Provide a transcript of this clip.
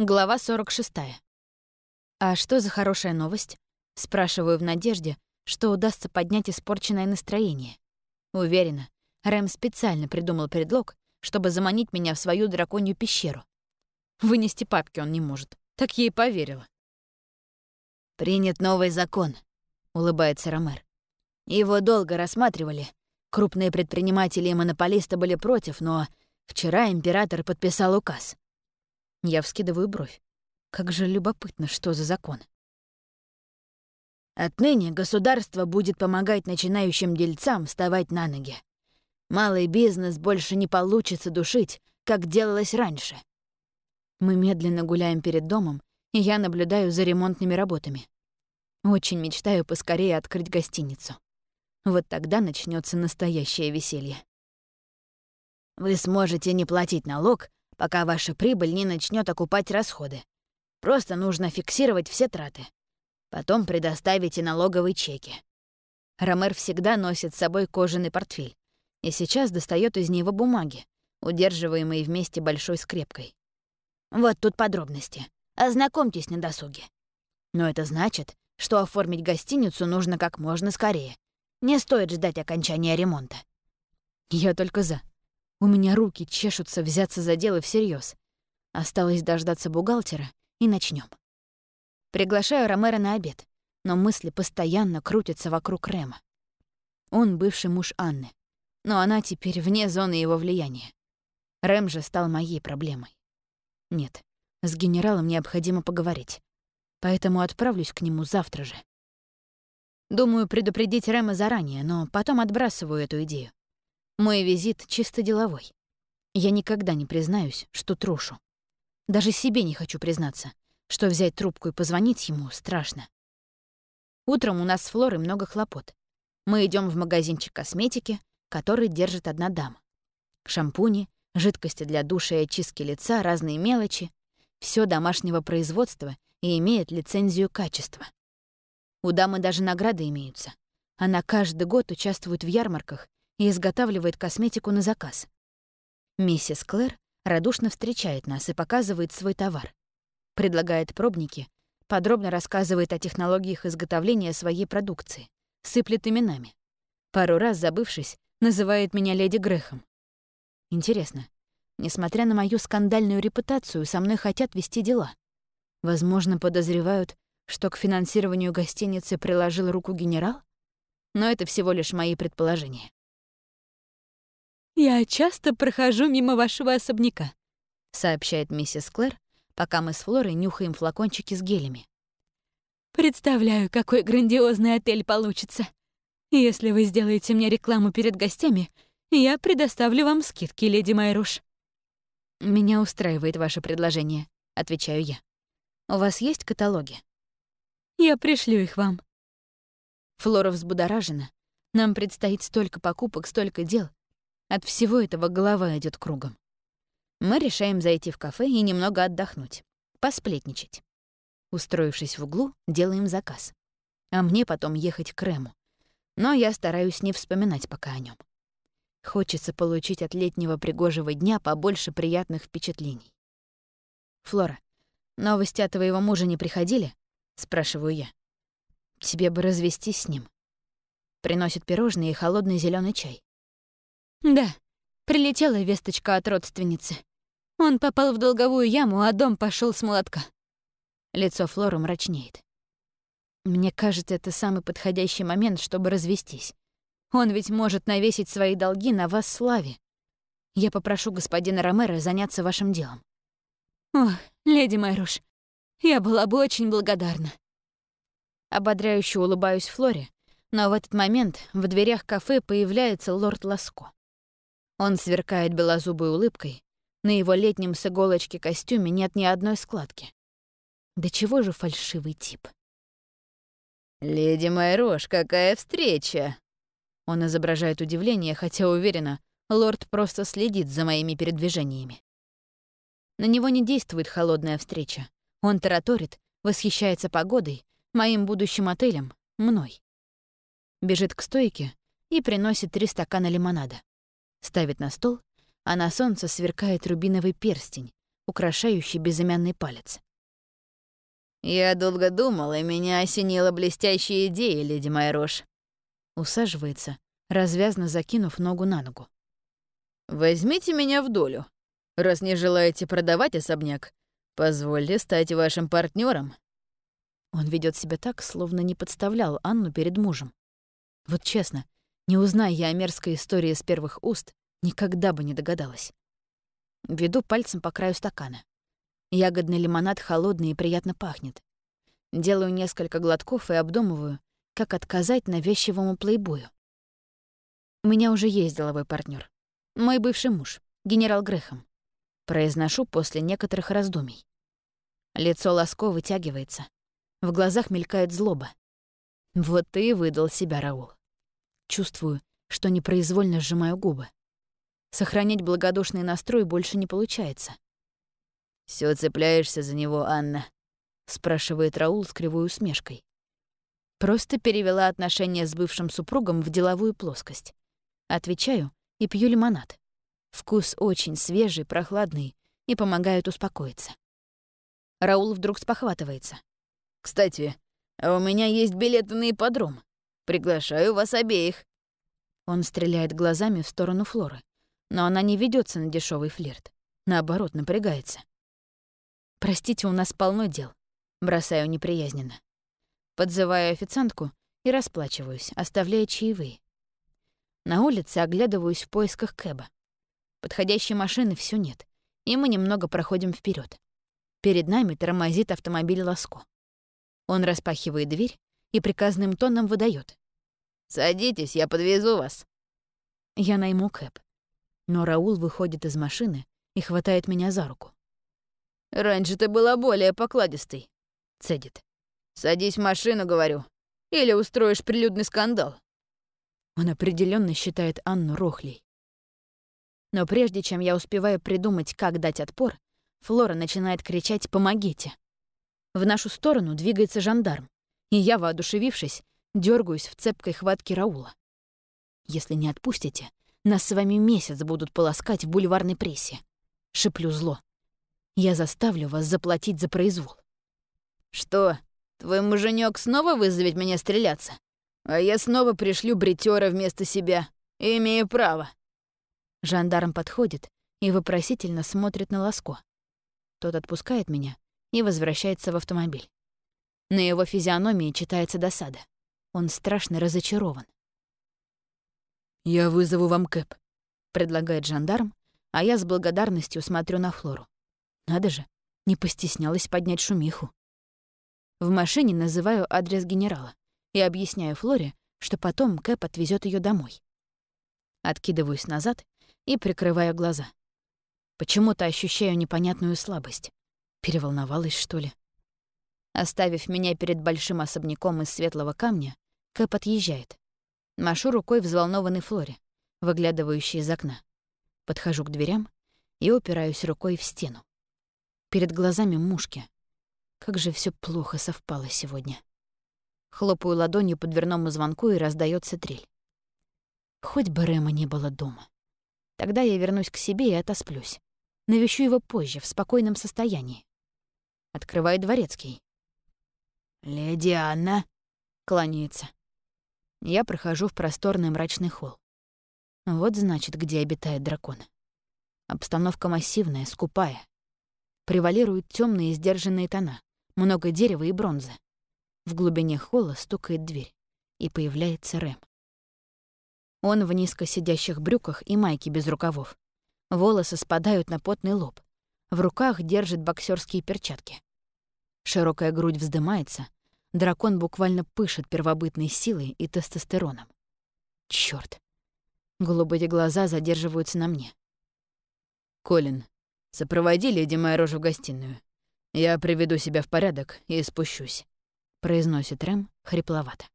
Глава 46. «А что за хорошая новость?» Спрашиваю в надежде, что удастся поднять испорченное настроение. Уверена, Рэм специально придумал предлог, чтобы заманить меня в свою драконью пещеру. Вынести папки он не может. Так ей поверила. «Принят новый закон», — улыбается Ромер. «Его долго рассматривали. Крупные предприниматели и монополисты были против, но вчера император подписал указ. Я вскидываю бровь. Как же любопытно, что за закон. Отныне государство будет помогать начинающим дельцам вставать на ноги. Малый бизнес больше не получится душить, как делалось раньше. Мы медленно гуляем перед домом, и я наблюдаю за ремонтными работами. Очень мечтаю поскорее открыть гостиницу. Вот тогда начнется настоящее веселье. Вы сможете не платить налог, пока ваша прибыль не начнет окупать расходы. Просто нужно фиксировать все траты. Потом предоставите налоговые чеки. Ромер всегда носит с собой кожаный портфель и сейчас достает из него бумаги, удерживаемые вместе большой скрепкой. Вот тут подробности. Ознакомьтесь на досуге. Но это значит, что оформить гостиницу нужно как можно скорее. Не стоит ждать окончания ремонта. Я только за. У меня руки чешутся взяться за дело всерьез. Осталось дождаться бухгалтера и начнем. Приглашаю Ромера на обед, но мысли постоянно крутятся вокруг Рема. Он бывший муж Анны, но она теперь вне зоны его влияния. Рэм же стал моей проблемой. Нет, с генералом необходимо поговорить, поэтому отправлюсь к нему завтра же. Думаю предупредить Рэма заранее, но потом отбрасываю эту идею. Мой визит чисто деловой. Я никогда не признаюсь, что трушу. Даже себе не хочу признаться, что взять трубку и позвонить ему страшно. Утром у нас с Флорой много хлопот. Мы идем в магазинчик косметики, который держит одна дама. Шампуни, жидкости для душа и очистки лица, разные мелочи — все домашнего производства и имеет лицензию качества. У дамы даже награды имеются. Она каждый год участвует в ярмарках и изготавливает косметику на заказ. Миссис Клэр радушно встречает нас и показывает свой товар. Предлагает пробники, подробно рассказывает о технологиях изготовления своей продукции, сыплет именами. Пару раз, забывшись, называет меня леди Грехом. Интересно, несмотря на мою скандальную репутацию, со мной хотят вести дела. Возможно, подозревают, что к финансированию гостиницы приложил руку генерал? Но это всего лишь мои предположения. «Я часто прохожу мимо вашего особняка», — сообщает миссис Клэр, пока мы с Флорой нюхаем флакончики с гелями. «Представляю, какой грандиозный отель получится. Если вы сделаете мне рекламу перед гостями, я предоставлю вам скидки, леди Майруш». «Меня устраивает ваше предложение», — отвечаю я. «У вас есть каталоги?» «Я пришлю их вам». Флора взбудоражена. Нам предстоит столько покупок, столько дел. От всего этого голова идет кругом. Мы решаем зайти в кафе и немного отдохнуть, посплетничать. Устроившись в углу, делаем заказ. А мне потом ехать к Рему. Но я стараюсь не вспоминать пока о нем. Хочется получить от летнего пригожего дня побольше приятных впечатлений. «Флора, новости от твоего мужа не приходили?» — спрашиваю я. «Тебе бы развестись с ним». Приносит пирожные и холодный зеленый чай. Да, прилетела весточка от родственницы. Он попал в долговую яму, а дом пошел с молотка. Лицо Флоры мрачнеет. Мне кажется, это самый подходящий момент, чтобы развестись. Он ведь может навесить свои долги на вас славе. Я попрошу господина Ромеро заняться вашим делом. О, леди Майруш, я была бы очень благодарна. Ободряюще улыбаюсь Флоре, но в этот момент в дверях кафе появляется лорд Ласко. Он сверкает белозубой улыбкой. На его летнем с иголочки костюме нет ни одной складки. Да чего же фальшивый тип? «Леди Майрош, какая встреча!» Он изображает удивление, хотя уверена, лорд просто следит за моими передвижениями. На него не действует холодная встреча. Он тараторит, восхищается погодой, моим будущим отелем, мной. Бежит к стойке и приносит три стакана лимонада. Ставит на стол, а на солнце сверкает рубиновый перстень, украшающий безымянный палец. «Я долго думала, и меня осенила блестящая идея, леди Майрош». Усаживается, развязно закинув ногу на ногу. «Возьмите меня в долю. Раз не желаете продавать особняк, позвольте стать вашим партнером. Он ведет себя так, словно не подставлял Анну перед мужем. Вот честно, не узная я о мерзкой истории с первых уст, никогда бы не догадалась. Веду пальцем по краю стакана. Ягодный лимонад холодный и приятно пахнет. Делаю несколько глотков и обдумываю, как отказать навязчивому плейбою. У меня уже есть деловой партнер, Мой бывший муж, генерал Грехом. Произношу после некоторых раздумий. Лицо Ласко вытягивается. В глазах мелькает злоба. Вот ты и выдал себя, Раул. Чувствую, что непроизвольно сжимаю губы. Сохранять благодушный настрой больше не получается. Все цепляешься за него, Анна?» — спрашивает Раул с кривой усмешкой. Просто перевела отношения с бывшим супругом в деловую плоскость. Отвечаю и пью лимонад. Вкус очень свежий, прохладный и помогает успокоиться. Раул вдруг спохватывается. Кстати, а у меня есть билеты на ипподром. Приглашаю вас обеих». Он стреляет глазами в сторону Флоры, но она не ведется на дешевый флирт. Наоборот, напрягается. «Простите, у нас полно дел», — бросаю неприязненно. Подзываю официантку и расплачиваюсь, оставляя чаевые. На улице оглядываюсь в поисках Кэба. Подходящей машины все нет, и мы немного проходим вперед. Перед нами тормозит автомобиль Ласко. Он распахивает дверь и приказным тоном выдает: «Садитесь, я подвезу вас». Я найму Кэп. Но Раул выходит из машины и хватает меня за руку. «Раньше ты была более покладистой», — цедит. «Садись в машину, говорю, или устроишь прилюдный скандал». Он определенно считает Анну рохлей. Но прежде чем я успеваю придумать, как дать отпор, Флора начинает кричать «Помогите!». В нашу сторону двигается жандарм, и я, воодушевившись, дергаюсь в цепкой хватке Раула. «Если не отпустите, нас с вами месяц будут полоскать в бульварной прессе». Шиплю зло. «Я заставлю вас заплатить за произвол». «Что, твой муженек снова вызовет меня стреляться? А я снова пришлю бритера вместо себя. Имею право». Жандарм подходит и вопросительно смотрит на Лоско. Тот отпускает меня и возвращается в автомобиль. На его физиономии читается досада. Он страшно разочарован. «Я вызову вам Кэп», — предлагает жандарм, а я с благодарностью смотрю на Флору. Надо же, не постеснялась поднять шумиху. В машине называю адрес генерала и объясняю Флоре, что потом Кэп отвезет ее домой. Откидываюсь назад и прикрываю глаза. Почему-то ощущаю непонятную слабость. Переволновалась, что ли? Оставив меня перед большим особняком из светлого камня, Кэп отъезжает. Машу рукой взволнованной Флоре, выглядывающей из окна. Подхожу к дверям и упираюсь рукой в стену. Перед глазами мушки. Как же все плохо совпало сегодня. Хлопаю ладонью по дверному звонку и раздается трель. Хоть бы Рэма не было дома. Тогда я вернусь к себе и отосплюсь. Навещу его позже, в спокойном состоянии. Открывает дворецкий. «Леди Анна», — кланяется. Я прохожу в просторный мрачный холл. Вот значит, где обитает дракон. Обстановка массивная, скупая. Превалируют темные сдержанные тона, много дерева и бронзы. В глубине холла стукает дверь, и появляется Рэм. Он в низко сидящих брюках и майке без рукавов. Волосы спадают на потный лоб. В руках держит боксерские перчатки. Широкая грудь вздымается. Дракон буквально пышет первобытной силой и тестостероном. Чёрт. Голубые глаза задерживаются на мне. «Колин, сопроводи леди Майрожу в гостиную. Я приведу себя в порядок и спущусь», — произносит Рэм хрипловато.